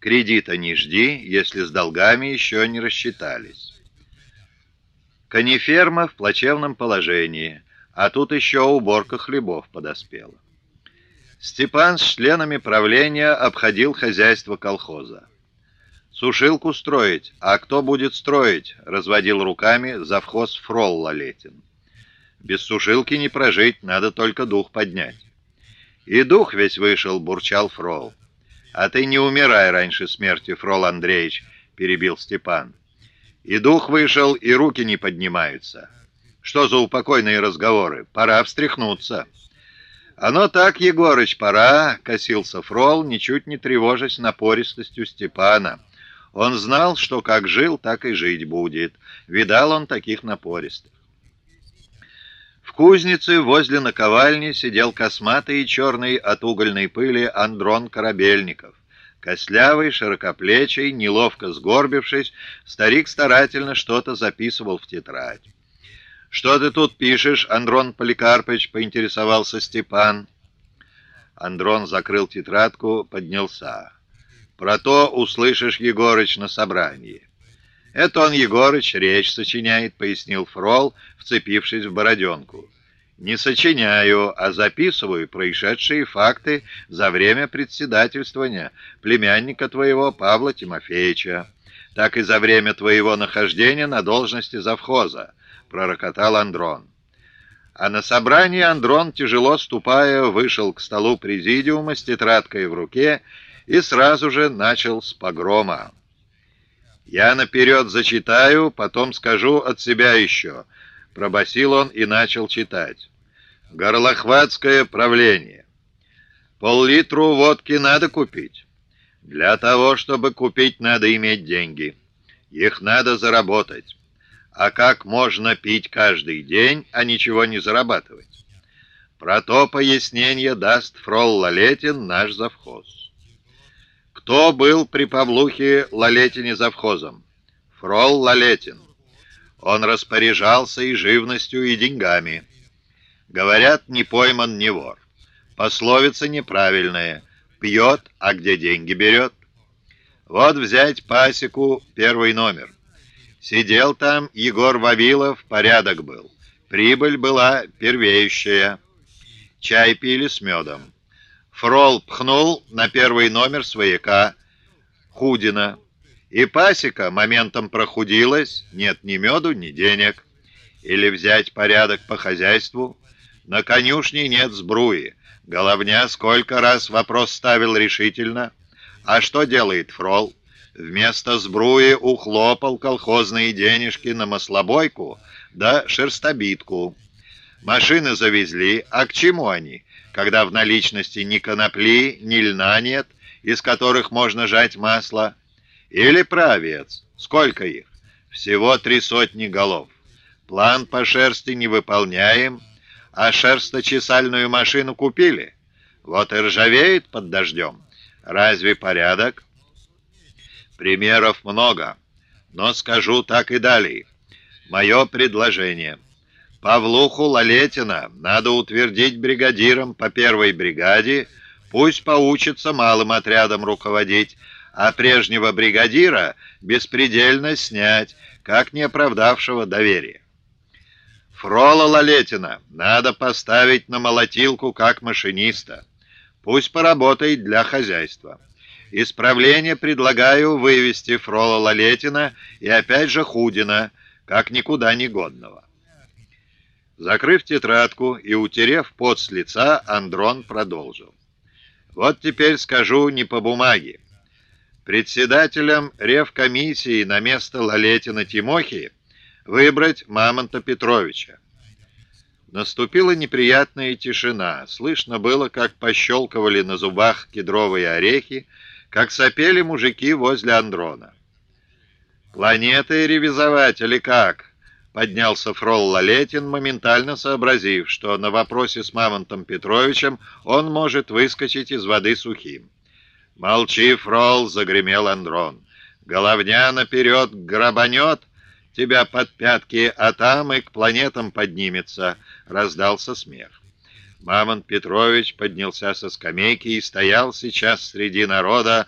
Кредита не жди, если с долгами еще не рассчитались. Каниферма в плачевном положении, а тут еще уборка хлебов подоспела. Степан с членами правления обходил хозяйство колхоза. «Сушилку строить, а кто будет строить?» — разводил руками завхоз Фрол Лалетин. «Без сушилки не прожить, надо только дух поднять». «И дух весь вышел», — бурчал Фрол. «А ты не умирай раньше смерти, Фрол Андреевич», — перебил Степан. «И дух вышел, и руки не поднимаются. Что за упокойные разговоры? Пора встряхнуться». «Оно так, Егорыч, пора», — косился Фрол, ничуть не тревожась напористостью Степана. Он знал, что как жил, так и жить будет. Видал он таких напористых. Кузнице возле наковальни сидел косматый и черный от угольной пыли Андрон Корабельников. Костлявый, широкоплечий, неловко сгорбившись, старик старательно что-то записывал в тетрадь. «Что ты тут пишешь, Андрон Поликарпович?» — поинтересовался Степан. Андрон закрыл тетрадку, поднялся. «Про то услышишь, Егорыч, на собрании». «Это он, Егорыч, речь сочиняет», — пояснил Фрол, вцепившись в бороденку. «Не сочиняю, а записываю происшедшие факты за время председательствования племянника твоего Павла Тимофеевича, так и за время твоего нахождения на должности завхоза», — пророкотал Андрон. А на собрании Андрон, тяжело ступая, вышел к столу президиума с тетрадкой в руке и сразу же начал с погрома. «Я наперед зачитаю, потом скажу от себя еще», — пробасил он и начал читать. «Горлохватское правление. Пол-литру водки надо купить. Для того, чтобы купить, надо иметь деньги. Их надо заработать. А как можно пить каждый день, а ничего не зарабатывать? Про то пояснение даст фрол Лалетин, наш завхоз. Кто был при Павлухе Лалетине завхозом? Фрол Лалетин. Он распоряжался и живностью, и деньгами. Говорят, не пойман не вор. Пословица неправильная. Пьет, а где деньги берет? Вот взять пасеку, первый номер. Сидел там Егор Вавилов, порядок был. Прибыль была первеющая. Чай пили с медом. Фрол пхнул на первый номер свояка Худина. И пасека моментом прохудилась, нет ни меду, ни денег. Или взять порядок по хозяйству. На конюшне нет сбруи. Головня сколько раз вопрос ставил решительно. А что делает Фрол? Вместо сбруи ухлопал колхозные денежки на маслобойку да шерстобитку. Машины завезли, а к чему они? когда в наличности ни конопли, ни льна нет, из которых можно жать масло, или правец, сколько их? Всего три сотни голов. План по шерсти не выполняем, а шерсточесальную машину купили. Вот и ржавеет под дождем. Разве порядок? Примеров много, но скажу так и далее. Мое предложение — Павлуху Лалетина надо утвердить бригадиром по первой бригаде, пусть поучится малым отрядом руководить, а прежнего бригадира беспредельно снять, как не оправдавшего доверия. Фрола Лалетина надо поставить на молотилку как машиниста. Пусть поработает для хозяйства. Исправление предлагаю вывести Фрола Лалетина и опять же Худина, как никуда не годного. Закрыв тетрадку и утерев пот с лица, Андрон продолжил. «Вот теперь скажу не по бумаге. Председателем ревкомиссии на место Лалетина Тимохи выбрать Мамонта Петровича. Наступила неприятная тишина. Слышно было, как пощелкивали на зубах кедровые орехи, как сопели мужики возле Андрона. «Планеты ревизовать или как?» Поднялся фрол Лалетин, моментально сообразив, что на вопросе с Мамонтом Петровичем он может выскочить из воды сухим. «Молчи, фрол!» — загремел Андрон. «Головня наперед грабанет тебя под пятки, а там и к планетам поднимется!» — раздался смех. Мамонт Петрович поднялся со скамейки и стоял сейчас среди народа,